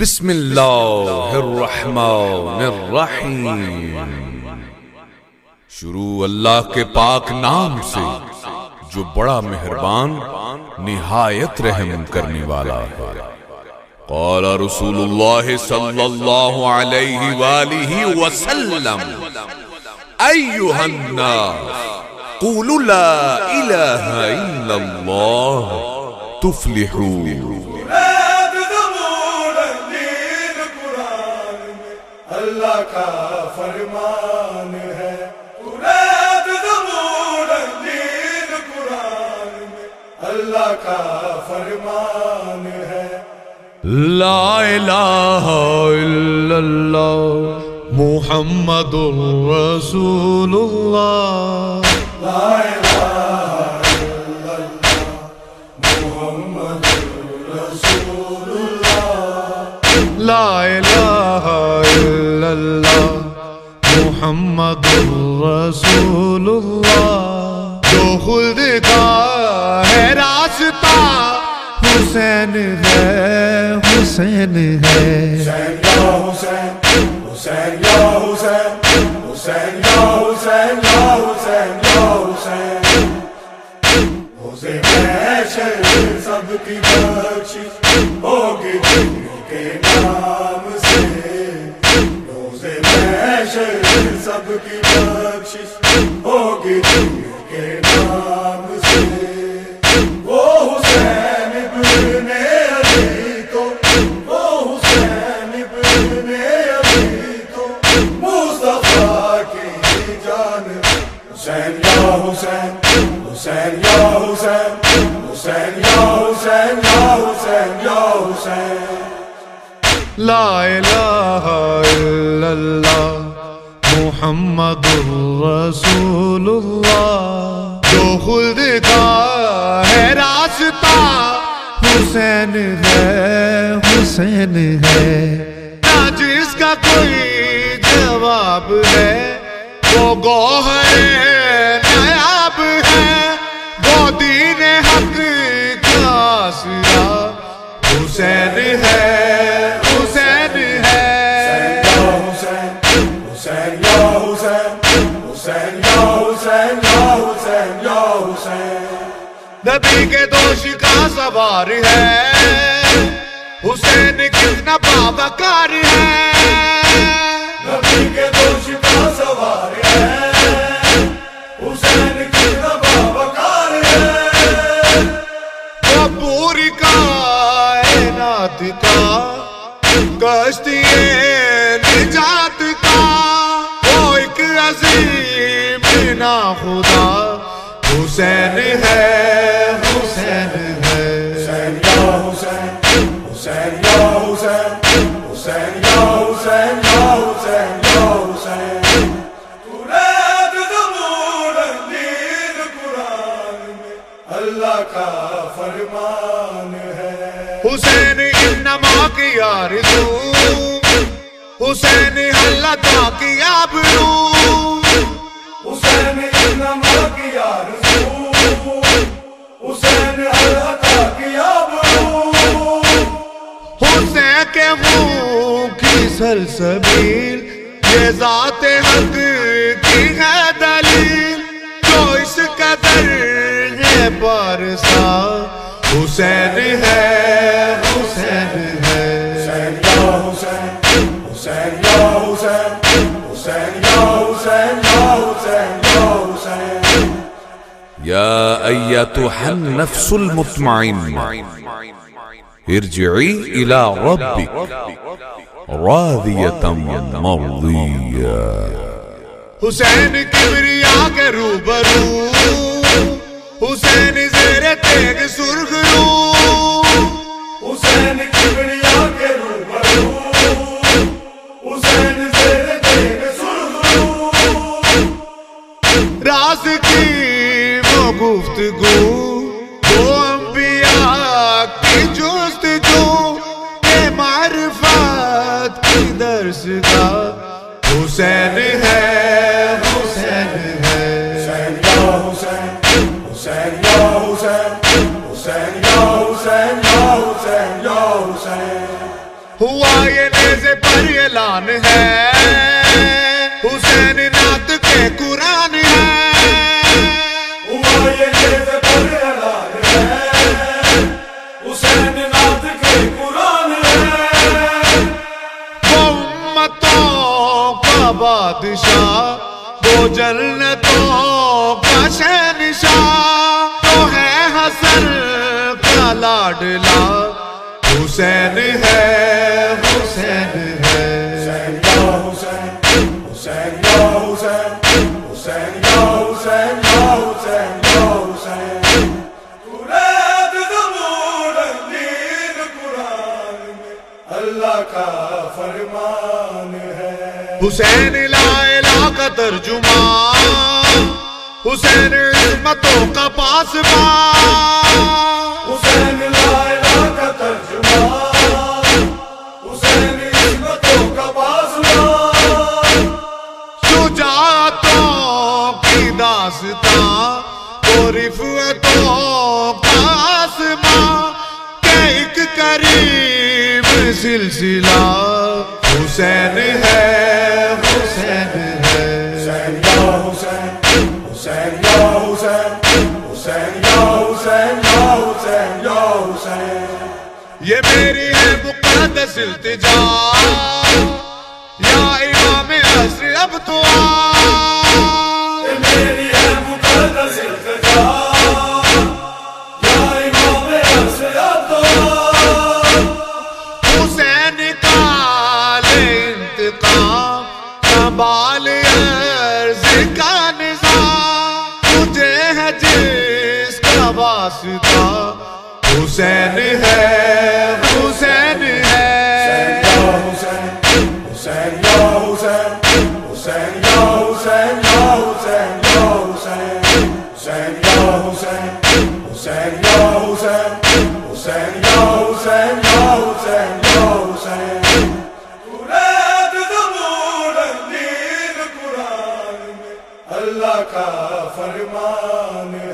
بسم اللہ الرحمن الرحیم۔ شروع اللہ کے پاک نام سے، جو بڑا مہربان، نہایت رحم کرنے والا ہے۔ قال رسول اللہ صلی اللہ علیہ وآلہ وسلم ایوہ الناس، قولوا لا الہ الا اللہ، تفلحون۔ اللہ کا فرمان ہے۔ قرآن میں اللہ کا فرمان ہے۔ لا الہ الا اللہ محمد رسول اللہ لا الہ الا اللہ محمد رسول اللہ لا الہ اللہ محمد رسول اللہ جو خود کا ہے راستہ حسین ہے حسین ہے حسین یا حسین حسین یا حسین حسین یا حسین یا حسین یا حسین سب کی بخشش ہوگی کے نام محشر سب کی بخشش ہوگی جن کے نام سے وہ حسین ابن علی تو وہ حسین ابن علی تو مصطفیٰ کی جان حسین یا حسین حسین یا حسین حسین یا حسین یا حسین یا حسین لا الہ الا اللہ محمد رسول اللہ۔ جو خود کا ہے راستہ، حسین ہے حسین ہے۔ نہ جس کا کوئی جواب ہے، وہ گوہر نیاب ہے۔ وہ دین حق کا آسرا حسین ہے۔ حسین یا حسین حسین یا حسین یا حسین یا حسین نبی کے دوش کا سوار ہے۔ حسین کتنا بابکار ہے۔ نبی کے دوش کا سوار ہے۔ حسین کی بابکار ہے۔ وہ پوری کائنات کا کشتی نجات عظیم بنا خدا۔ حسین ہے حسین ہے۔ حسین یا حسین حسین یا حسین حسین یا حسین یا حسین یا حسین۔ قرآن زبور انجیل قرآن میں اللہ کا فرمان ہے۔ حسین انما کی آرزو حسین اللہ کی آبرو حسین کے منہ کی سلسبیل یہ ذات حق کی ہے دلیل، جو اس قدر ہے پارسا۔ حسین ہے يا أيتها النفس المطمئنة، ارجعي إلى ربك راضية مرضية. حسین کبریا کے روبرو، حسین زیر گفتگو وہ انبیاء کی جستجو معرفت کی درس کا حسین ہے حسین ہے۔ حسین یا حسین حسین یا حسین حسین یا حسین یا حسین یا حسین۔ ہوا یہ نیزے پر اعلان ہے۔ جنتوں کا شہنشاہ تو ہے حسن کا لاڈلا۔ حسین ہے حسین ہے۔ حسین یا حسین حسین یا حسین حسین یا حسین یا حسین یا حسین قرآن اللہ کا فرمان ہے حسین لا کا ترجمان حسین عظمتوں کا پاسبان۔ حسین لا الہ کا ترجمان حسین عظمتوں کا پاسبان۔ شجاعتوں کی داستان تو رفعتوں کا آسمان کہ ایک قریب سلسلہ حسین ہے۔ مقدس التجا یا امام عصر اب تو آ۔ یہ میری ہے مقدس التجا یا امام عصر عبداللہ حسین کا انتقام سنبھال حسین یا حسین یا حسین اللہ کا فرمان ہے۔